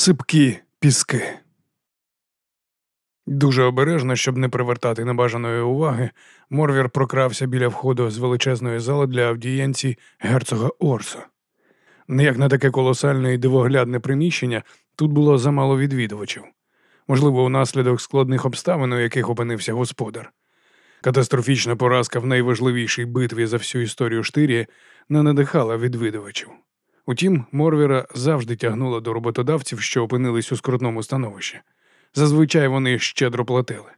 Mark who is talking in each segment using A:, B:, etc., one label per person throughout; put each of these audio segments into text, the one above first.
A: Сипкі піски. Дуже обережно, щоб не привертати небажаної уваги, Морвір прокрався біля входу з величезної зали для авдієнцій герцога Орса. Як на таке колосальне і дивоглядне приміщення, тут було замало відвідувачів, можливо, унаслідок складних обставин, у яких опинився господар. Катастрофічна поразка в найважливішій битві за всю історію штирі не надихала відвідувачів. Утім, Морвіра завжди тягнула до роботодавців, що опинились у скрутному становищі. Зазвичай вони щедро платили.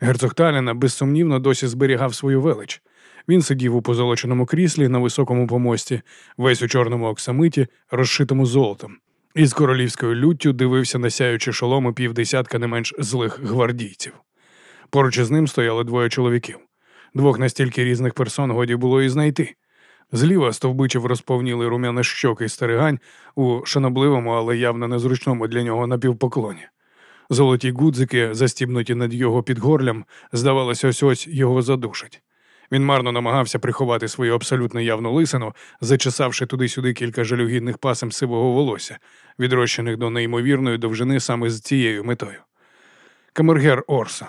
A: Герцог Таліна безсумнівно досі зберігав свою велич. Він сидів у позолоченому кріслі на високому помості, весь у чорному оксамиті, розшитому золотом, і з королівською люттю дивився на сяючі шоломи півдесятка не менш злих гвардійців. Поруч із ним стояли двоє чоловіків. Двох настільки різних персон годі було і знайти. Зліва стовбичив розповніли румяне щоки старигань у шанобливому, але явно незручному для нього напівпоклоні. Золоті гудзики, застібнуті над його підгорлям, здавалося, ось ось його задушать. Він марно намагався приховати свою абсолютно явну лисину, зачесавши туди-сюди кілька жалюгідних пасем сивого волосся, відрощених до неймовірної довжини саме з цією метою. Камергер Орса.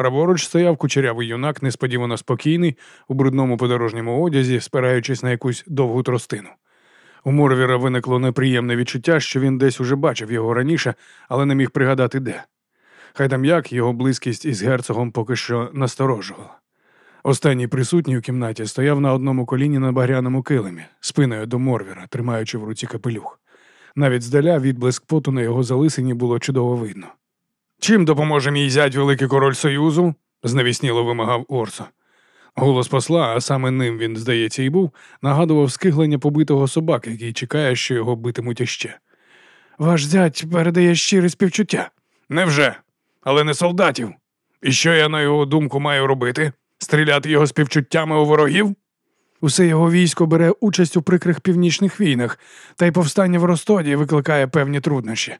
A: Праворуч стояв кучерявий юнак, несподівано спокійний, у брудному подорожньому одязі, спираючись на якусь довгу тростину. У Морвіра виникло неприємне відчуття, що він десь уже бачив його раніше, але не міг пригадати де. Хай там як його близькість із герцогом поки що насторожувала. Останній присутній у кімнаті стояв на одному коліні на багряному килимі, спиною до Морвіра, тримаючи в руці капелюх. Навіть здаля відблиск поту на його залисині було чудово видно. Чим допоможе мій зять Великий Король Союзу? зневісніло вимагав Орсо. Голос посла, а саме ним він, здається, і був, нагадував скиглення побитого собаки, який чекає, що його битимуть іще. Ваш зять передає щире співчуття. Невже? Але не солдатів. І що я, на його думку, маю робити? Стріляти його співчуттями у ворогів? Усе його військо бере участь у прикрих північних війнах, та й повстання в Ростоді викликає певні труднощі.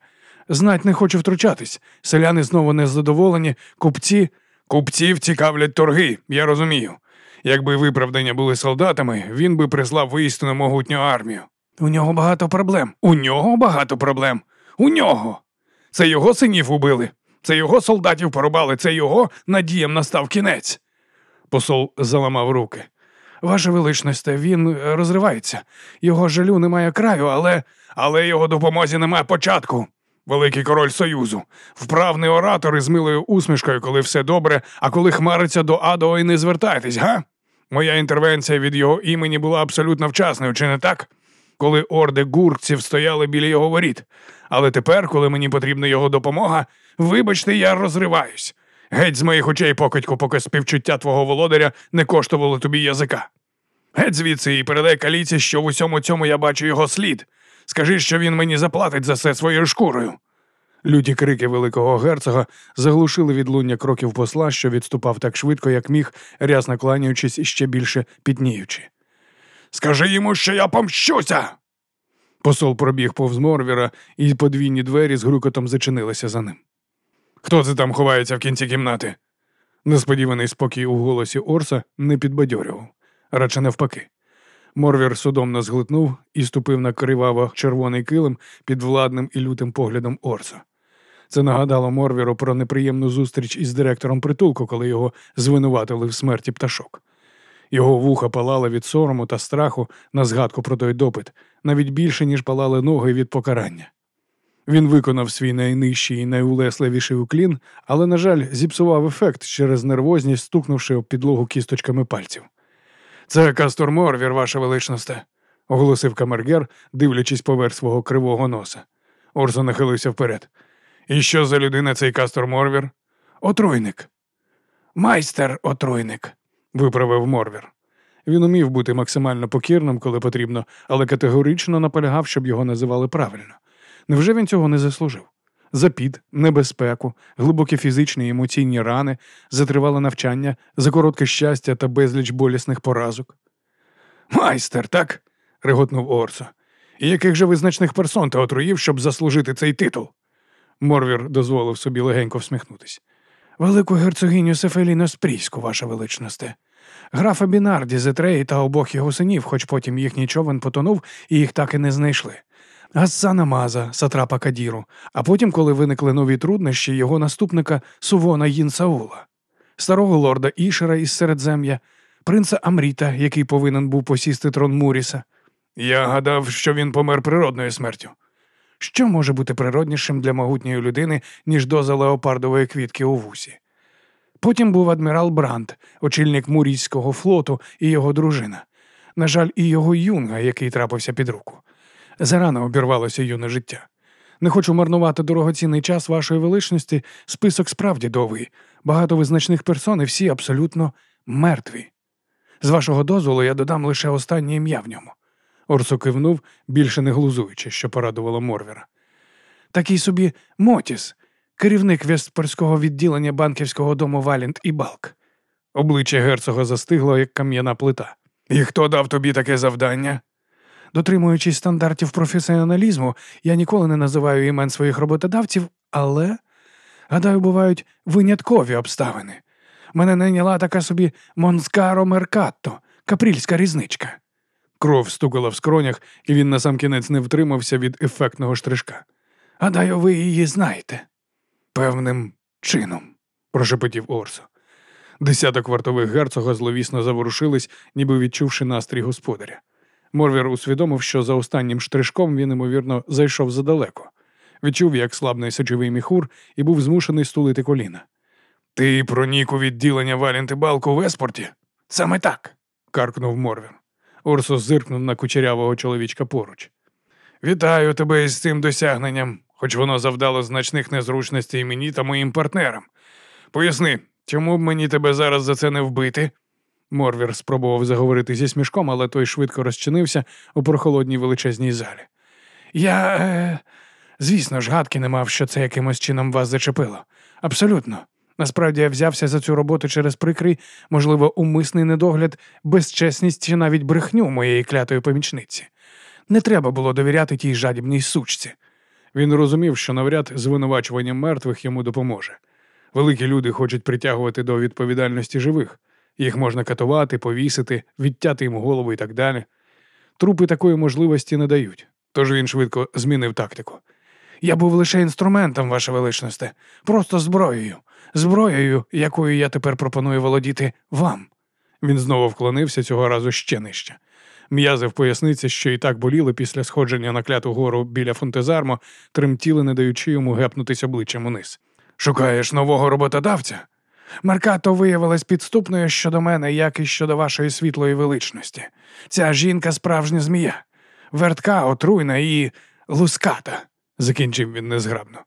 A: Знать не хочу втручатись. Селяни знову незадоволені, купці. Купців цікавлять торги, я розумію. Якби виправдання були солдатами, він би прислав воістину могутню армію. У нього багато проблем. У нього багато проблем. У нього. Це його синів убили, це його солдатів порубали, це його надіям настав кінець. Посол заламав руки. Ваше величність, він розривається. Його жалю немає краю, але але його допомозі немає початку. Великий король Союзу, вправний оратор із милою усмішкою, коли все добре, а коли хмариться до Адо і не звертайтесь, га? Моя інтервенція від його імені була абсолютно вчасною, чи не так? Коли орди гуркців стояли біля його воріт. Але тепер, коли мені потрібна його допомога, вибачте, я розриваюсь. Геть з моїх очей покидьку, поки співчуття твого володаря не коштувало тобі язика. Геть звідси і передай каліці, що в усьому цьому я бачу його слід. Скажи, що він мені заплатить за це своєю шкурою. Люті крики великого герцога заглушили відлуння кроків посла, що відступав так швидко, як міг, рясно кланяючись і ще більше підніючи. Скажи йому, що я помщуся. Посол пробіг повз Морвіра, і подвійні двері з грукотом зачинилися за ним. Хто це там ховається в кінці кімнати? Несподіваний спокій у голосі Орса не підбадьорював, радше навпаки. Морвір судомно зглитнув і ступив на криваво червоний килим під владним і лютим поглядом Орса. Це нагадало Морвіру про неприємну зустріч із директором притулку, коли його звинуватили в смерті пташок. Його вуха палали від сорому та страху на згадку про той допит, навіть більше, ніж палали ноги від покарання. Він виконав свій найнижчий і найулесливіший уклін, але, на жаль, зіпсував ефект через нервозність, стукнувши об підлогу кісточками пальців. Це Кастор Морвір, ваша величносте, оголосив камергер, дивлячись поверх свого кривого носа. Орзо нахилився вперед. І що за людина цей Кастор Морвір? Отруйник. Майстер отруйник, виправив Морвір. Він умів бути максимально покірним, коли потрібно, але категорично наполягав, щоб його називали правильно. Невже він цього не заслужив? Запід, небезпеку, глибокі фізичні і емоційні рани, затривале навчання, за коротке щастя та безліч болісних поразок. Майстер, так? реготнув Орсо. І яких же визначних персон ти отруїв, щоб заслужити цей титул? Морвір дозволив собі легенько всміхнутись. Велику герцогиню Сефеліно Спрійську, ваша величносте. Графа Бінарді, Зетреї та обох його синів, хоч потім їхній човен потонув і їх так і не знайшли. Гассана Маза, сатрапа Кадіру, а потім, коли виникли нові труднощі, його наступника Сувона Їнсаула, старого лорда Ішера із Середзем'я, принца Амріта, який повинен був посісти трон Муріса. Я гадав, що він помер природною смертю. Що може бути природнішим для могутньої людини, ніж доза леопардової квітки у вусі? Потім був адмірал Брандт, очільник Мурійського флоту і його дружина. На жаль, і його юнга, який трапився під руку. Зарано обірвалося юне життя. Не хочу марнувати дорогоцінний час вашої величності, список справді довгий, багато визначних персон і всі абсолютно мертві. З вашого дозволу я додам лише останнє ім'я в ньому. Орсо кивнув, більше не глузуючи, що порадувало Морвіра. Такий собі Мотіс, керівник вестпорського відділення банківського дому Валінт і Балк. Обличчя герцога застигло, як кам'яна плита. І хто дав тобі таке завдання? Дотримуючись стандартів професіоналізму, я ніколи не називаю імен своїх роботодавців, але, гадаю, бувають виняткові обставини. Мене найняла така собі Монскаро Меркатто, капрільська різничка. Кров стукала в скронях, і він насамкінець не втримався від ефектного штришка. Гадаю, ви її знаєте. Певним чином, прошепотів Орсо. Десяток вартових герцога зловісно заворушились, ніби відчувши настрій господаря. Морвір усвідомив, що за останнім штришком він, ймовірно, зайшов задалеко. Відчув, як слабний сечовий міхур, і був змушений стулити коліна. Ти пронік у відділення Валінти Балку в еспорті? Саме так. каркнув Морвір. Орсо зиркнув на кучерявого чоловічка поруч. Вітаю тебе із цим досягненням, хоч воно завдало значних незручностей мені та моїм партнерам. Поясни, чому б мені тебе зараз за це не вбити? Морвір спробував заговорити зі смішком, але той швидко розчинився у прохолодній величезній залі. Я, е, звісно ж, гадки не мав, що це якимось чином вас зачепило. Абсолютно. Насправді я взявся за цю роботу через прикрий, можливо, умисний недогляд, безчесність чи навіть брехню моєї клятої помічниці. Не треба було довіряти тій жадібній сучці. Він розумів, що навряд звинувачування мертвих йому допоможе. Великі люди хочуть притягувати до відповідальності живих. Їх можна катувати, повісити, відтяти їм голову і так далі. Трупи такої можливості не дають, тож він швидко змінив тактику. Я був лише інструментом, ваше величносте, просто зброєю, зброєю, якою я тепер пропоную володіти вам. Він знову вклонився цього разу ще нижче. М'язи в поясниці, що і так боліли після сходження на кляту гору біля фонтезармо, тремтіли, не даючи йому гепнутись обличчям униз. Шукаєш нового роботодавця? Маркато виявилась підступною щодо мене, як і щодо вашої світлої величності. Ця жінка справжня змія, вертка, отруйна і луската, закінчив він незграбно.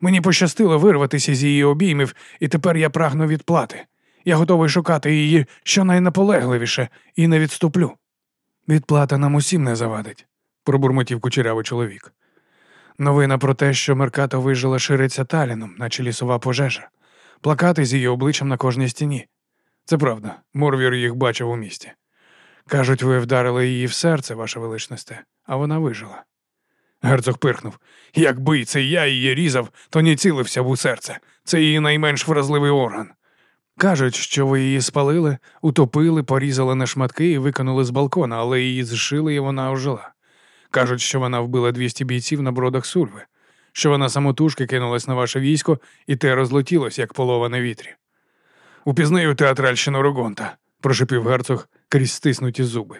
A: Мені пощастило вирватися з її обіймів, і тепер я прагну відплати. Я готовий шукати її щонайнаполегливіше і не відступлю. Відплата нам усім не завадить, пробурмотів кучерявий чоловік. Новина про те, що Меркато вижила шириться таліном, наче лісова пожежа плакати з її обличчям на кожній стіні. Це правда, Морвір їх бачив у місті. Кажуть, ви вдарили її в серце, ваше величносте, а вона вижила. Герцог пирхнув. Якби це я її різав, то не цілився б у серце. Це її найменш вразливий орган. Кажуть, що ви її спалили, утопили, порізали на шматки і викинули з балкона, але її зшили і вона ожила. Кажуть, що вона вбила 200 бійців на бродах Сульви що вона самотужки кинулась на ваше військо, і те розлетілось, як полова на вітрі. Упізнаю театральщину Рогонта, прошепів герцог крізь стиснуті зуби.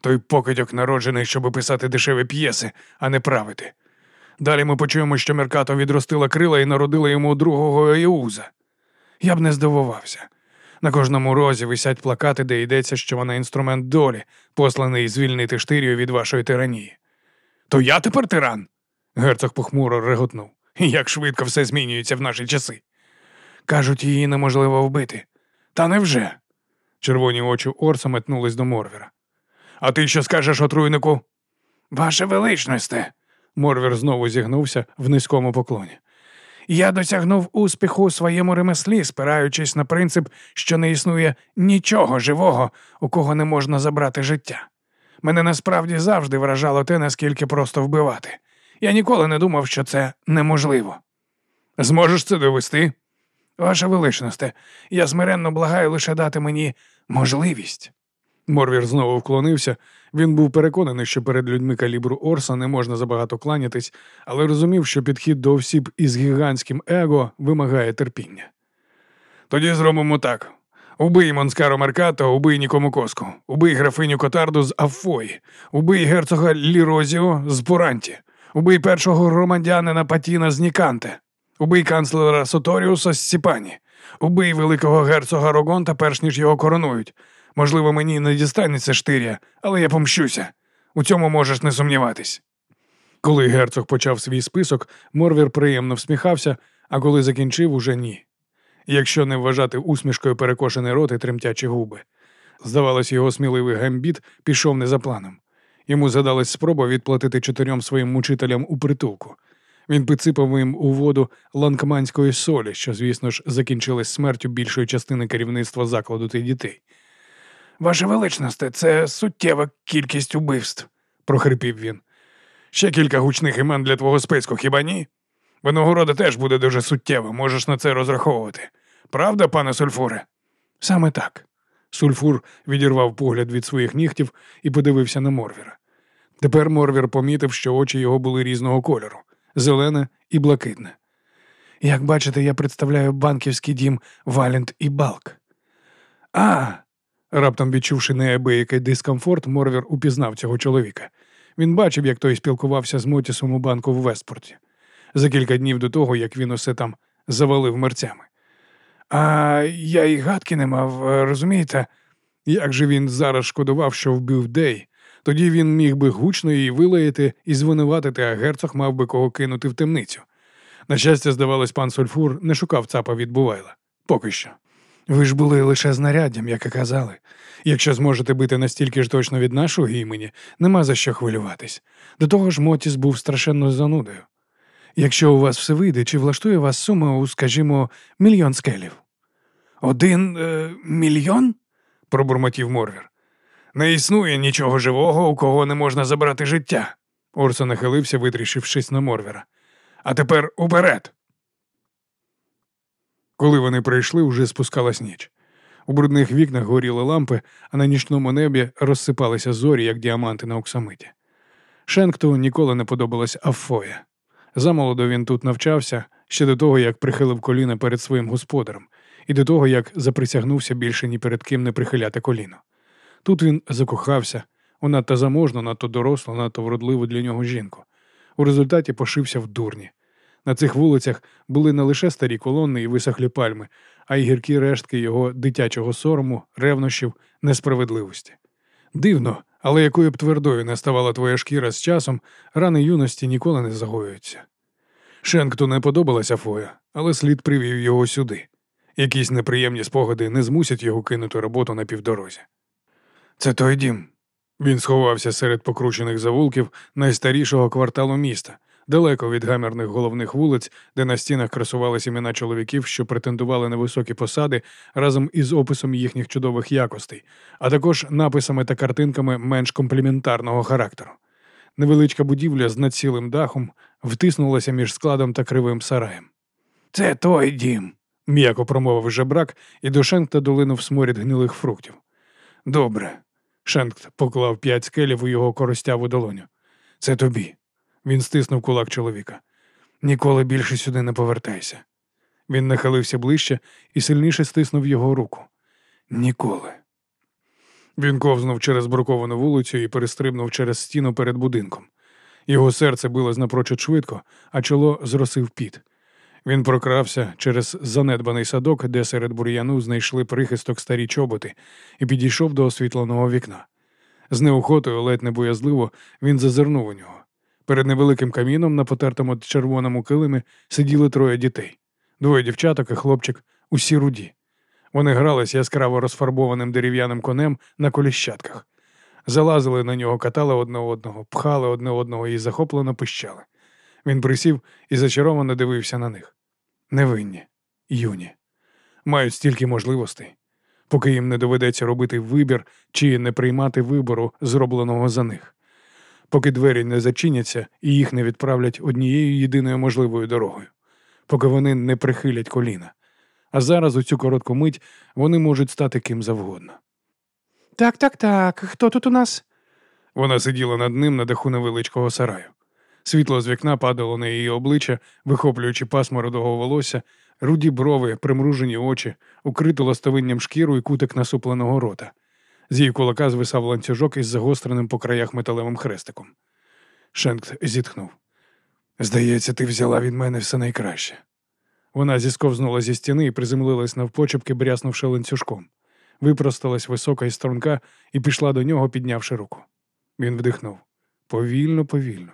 A: Той покидьок народжений, щоб писати дешеві п'єси, а не правити. Далі ми почуємо, що Меркато відростила крила і народила йому другого Еуза. Я б не здивувався. На кожному розі висять плакати, де йдеться, що вона інструмент долі, посланий звільнити штирію від вашої тиранії. То я тепер тиран? Герцог похмуро реготнув. Як швидко все змінюється в наші часи. Кажуть, її неможливо вбити. Та невже? Червоні очі Орса метнулись до Морвіра. А ти що скажеш отруйнику? Ваше величносте. Морвір знову зігнувся в низькому поклоні. Я досягнув успіху у своєму ремеслі, спираючись на принцип, що не існує нічого живого, у кого не можна забрати життя. Мене насправді завжди вражало те, наскільки просто вбивати. Я ніколи не думав, що це неможливо. Зможеш це довести? Ваша величносте, я смиренно благаю лише дати мені можливість. Морвір знову вклонився. Він був переконаний, що перед людьми калібру Орса не можна забагато кланятись, але розумів, що підхід до осіб із гігантським его вимагає терпіння. Тоді зробимо так. Убий Монскаро Меркато, убий Нікому Коску, убий графиню Котарду з Афої, убий герцога Лірозіо з Поранті, убий першого громадянина Патіна з Ніканте, убий канцлера Соторіуса з Сіпані, убий великого герцога Рогонта, перш ніж його коронують. Можливо, мені не дістанеться штиря, але я помщуся. У цьому можеш не сумніватись. Коли герцог почав свій список, Морвір приємно всміхався, а коли закінчив, уже ні. Якщо не вважати усмішкою перекошений рот і тремтячі губи. Здавалось, його сміливий гамбіт пішов не за планом. Йому задалась спроба відплатити чотирьом своїм мучителям у притулку. Він підсипав їм у воду ланкманської солі, що, звісно ж, закінчилась смертю більшої частини керівництва закладу та дітей. Ваше величносте, це суттєва кількість убивств, прохрипів він. Ще кілька гучних імен для твого списку, хіба ні? Виногорода теж буде дуже суттєва, можеш на це розраховувати. Правда, пане Сульфуре? Саме так. Сульфур відірвав погляд від своїх нігтів і подивився на Морвіра. Тепер Морвір помітив, що очі його були різного кольору зелене і блакитне. Як бачите, я представляю банківський дім Валент і Балк. А, Раптом відчувши неабиякий дискомфорт, Морвір упізнав цього чоловіка. Він бачив, як той спілкувався з Мотісом у банку в Вестпорті за кілька днів до того, як він усе там завалив мерцями. А я і гадки не мав, розумієте? Як же він зараз шкодував, що вбив Дей? Тоді він міг би гучно її вилаяти і звинуватити, а герцог мав би кого кинути в темницю. На щастя, здавалось, пан Сольфур не шукав цапа від Бувайла. Поки що. Ви ж були лише знаряддям, як і казали. Якщо зможете бити настільки ж точно від нашого імені, нема за що хвилюватись. До того ж, Мотіс був страшенно занудою. Якщо у вас все вийде, чи влаштує вас сума у, скажімо, мільйон скелів? Один е, мільйон? пробурмотів Морвір. Не існує нічого живого, у кого не можна забрати життя. Орсо нахилився, витріщившись на Морвіра. А тепер уперед. Коли вони прийшли, уже спускалась ніч. У брудних вікнах горіли лампи, а на нічному небі розсипалися зорі, як діаманти на оксамиті. Шенкту ніколи не подобалась Афоя. Замолодо він тут навчався ще до того, як прихилив коліна перед своїм господарем, і до того, як заприсягнувся більше ні перед ким не прихиляти коліно. Тут він закохався у надто заможну, надто дорослу, надто вродливу для нього жінку. У результаті пошився в дурні. На цих вулицях були не лише старі колони і висохлі пальми, а й гіркі рештки його дитячого сорому, ревнощів, несправедливості. Дивно, але якою б твердою не ставала твоя шкіра з часом, рани юності ніколи не загоюються. Шенкту не подобалася Фоя, але слід привів його сюди. Якісь неприємні спогади не змусять його кинути роботу на півдорозі. Це той дім. Він сховався серед покручених завулків найстарішого кварталу міста, далеко від гамерних головних вулиць, де на стінах красувалися імена чоловіків, що претендували на високі посади разом із описом їхніх чудових якостей, а також написами та картинками менш компліментарного характеру. Невеличка будівля з націлим дахом втиснулася між складом та кривим сараєм. Це той дім, м'яко промовив жебрак, і до Шенкта долинув сморід гнилих фруктів. Добре. Шенкт поклав п'ять скелів у його коростяву долоню. Це тобі. Він стиснув кулак чоловіка. Ніколи більше сюди не повертайся. Він нахилився ближче і сильніше стиснув його руку. Ніколи. Він ковзнув через бруковану вулицю і перестрибнув через стіну перед будинком. Його серце било напрочуд швидко, а чоло зросив піт. Він прокрався через занедбаний садок, де серед бур'яну знайшли прихисток старі чоботи, і підійшов до освітленого вікна. З неохотою, ледь не боязливо, він зазирнув у нього. Перед невеликим каміном на потертому червоному килимі сиділи троє дітей двоє дівчаток і хлопчик, усі руді. Вони грались яскраво розфарбованим дерев'яним конем на коліщатках, залазили на нього, катали одне одного, пхали одне одного і захоплено пищали. Він присів і зачаровано дивився на них. Невинні, юні, мають стільки можливостей, поки їм не доведеться робити вибір чи не приймати вибору, зробленого за них поки двері не зачиняться і їх не відправлять однією єдиною можливою дорогою, поки вони не прихилять коліна. А зараз, у цю коротку мить, вони можуть стати ким завгодно.
B: Так, так, так. Хто тут у нас?
A: Вона сиділа над ним на даху невеличкого сараю. Світло з вікна падало на її обличчя, вихоплюючи пасмо рудого волосся, руді брови, примружені очі, укриту ластовинням шкіру і кутик насупленого рота. З її кулака звисав ланцюжок із загостреним по краях металевим хрестиком. Шенкт зітхнув. Здається, ти взяла від мене все найкраще. Вона зісковзнула зі стіни і приземлилась навпочепки, бряснувши ланцюжком. Випросталась висока і струнка і пішла до нього, піднявши руку. Він вдихнув. Повільно, повільно.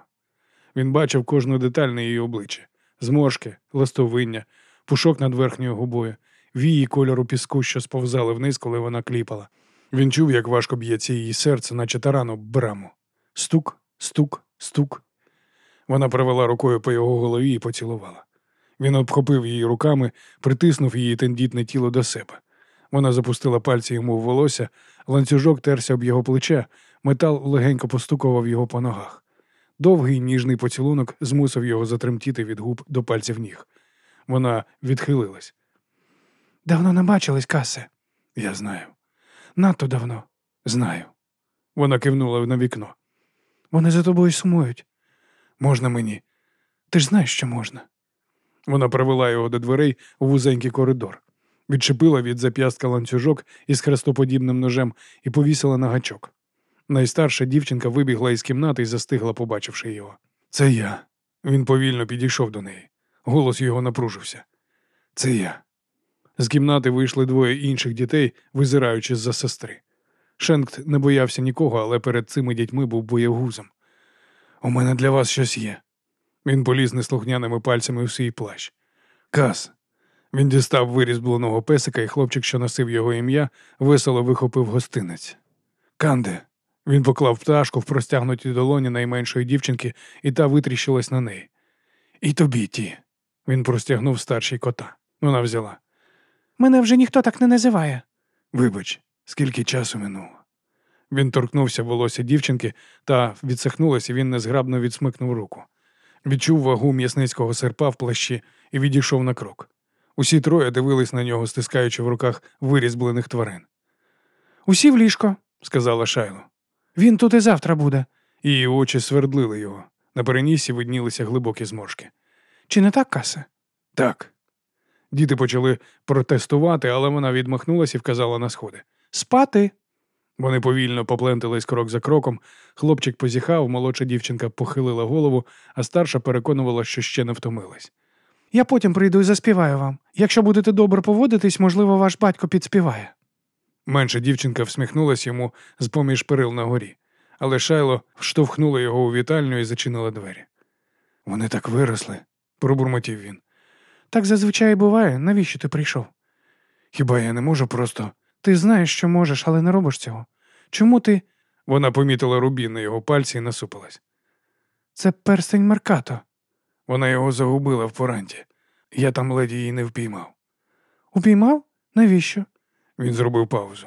A: Він бачив кожну деталь на її обличчі: зморшки, ластовиння, пушок над верхньою губою, вії кольору піску, що сповзали вниз, коли вона кліпала. Він чув, як важко б'ється її серце, наче таран об браму. Стук, стук, стук. Вона провела рукою по його голові і поцілувала. Він обхопив її руками, притиснув її тендітне тіло до себе. Вона запустила пальці йому в волосся, ланцюжок терся об його плече, метал легенько постукував його по ногах. Довгий ніжний поцілунок змусив його затремтіти від губ до пальців ніг. Вона відхилилась.
B: Давно не бачились, Касе.
A: Я знаю.
B: Надто давно.
A: Знаю. Вона кивнула на вікно.
B: Вони за тобою сумують.
A: Можна мені?
B: Ти ж знаєш, що можна.
A: Вона привела його до дверей у вузенький коридор, відчепила від зап'ястка ланцюжок із хрестоподібним ножем і повісила на гачок. Найстарша дівчинка вибігла із кімнати і застигла, побачивши його. Це я. Він повільно підійшов до неї. Голос його напружився. Це я. З кімнати вийшли двоє інших дітей, визираючи з-за сестри. Шенкт не боявся нікого, але перед цими дітьми був боєгузом. У мене для вас щось є. Він поліз неслухняними пальцями у свій плащ. Кас. Він дістав виріз блоного песика, і хлопчик, що носив його ім'я, весело вихопив гостинець. Канде. Він поклав пташку в простягнутій долоні найменшої дівчинки, і та витріщилась на неї. І тобі ті. Він простягнув старшій кота. Вона взяла.
B: Мене вже ніхто так не називає.
A: Вибач, скільки часу минуло. Він торкнувся волосся дівчинки та відсахнулась, і він незграбно відсмикнув руку. Відчув вагу м'ясницького серпа в плащі і відійшов на крок. Усі троє дивились на нього, стискаючи в руках вирізблених тварин.
B: Усі в ліжко,
A: сказала Шайло.
B: Він тут і завтра буде.
A: Її очі свердлили його. На перенісі виднілися глибокі зморшки.
B: Чи не так, Касе?
A: Так. Діти почали протестувати, але вона відмахнулася і вказала на сходи.
B: Спати.
A: Вони повільно поплентились крок за кроком. Хлопчик позіхав, молодша дівчинка похилила голову, а старша переконувала, що ще не втомилась.
B: Я потім прийду і заспіваю вам. Якщо будете добре поводитись, можливо, ваш батько підспіває.
A: Менша дівчинка всміхнулась йому з поміж перил на горі, але Шайло вштовхнула його у вітальню і зачинила двері. Вони так виросли, пробурмотів він.
B: Так зазвичай буває. Навіщо ти прийшов?
A: Хіба я не можу просто.
B: Ти знаєш, що можеш, але не робиш цього. Чому ти.
A: Вона помітила рубін на його пальці і насупилась.
B: Це перстень Меркато.
A: Вона його загубила в поранті. Я там леді її не впіймав.
B: Упіймав? Навіщо?
A: Він зробив паузу.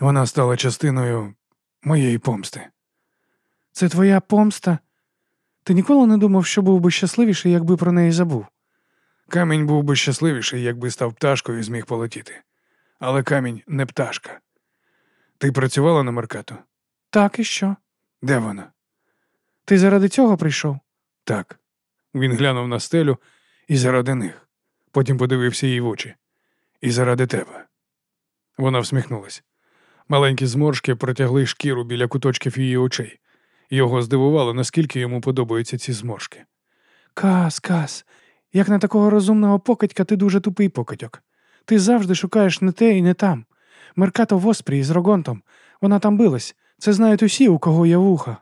A: Вона стала частиною моєї помсти.
B: Це твоя помста. Ти ніколи не думав, що був би щасливіший, якби про неї забув.
A: Камінь був би щасливіший, якби став пташкою і зміг полетіти. Але камінь не пташка. Ти працювала на Меркато?
B: Так і що?
A: Де вона?
B: Ти заради цього прийшов?
A: Так. Він глянув на стелю і заради них. Потім подивився їй в очі. І заради тебе. Вона всміхнулась. Маленькі зморшки протягли шкіру біля куточків її очей. Його здивувало, наскільки йому подобаються ці зморшки.
B: Кас, кас, як на такого розумного покидька, ти дуже тупий покидьок. Ти завжди шукаєш не те і не там. Меркато в Оспрії з Рогонтом. Вона там билась. Це знають усі, у кого є вуха.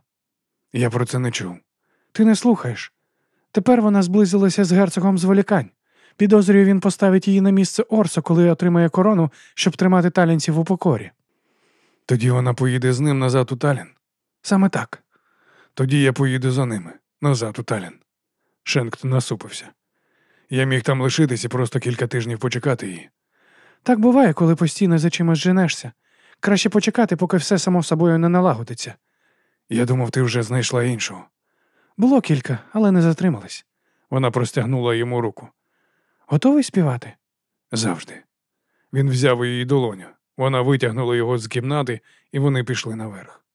A: Я про це не чув.
B: Ти не слухаєш. Тепер вона зблизилася з герцогом зволікань. Підозрюю, він поставить її на місце Орса, коли отримає корону, щоб тримати талінців у покорі.
A: Тоді вона поїде з ним назад у Талін.
B: Саме так.
A: Тоді я поїду за ними, назад у Талін. Шенкт насупився. Я міг там лишитись і просто кілька тижнів почекати її.
B: Так буває, коли постійно за чимось женешся. Краще почекати, поки все само собою не налагодиться.
A: Я думав, ти вже знайшла іншого.
B: Було кілька, але не затримались.
A: Вона простягнула йому руку.
B: Готовий співати?
A: Завжди. Він взяв її долоню. Вона витягнула його з кімнати, і вони пішли наверх.